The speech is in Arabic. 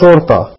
شرطة.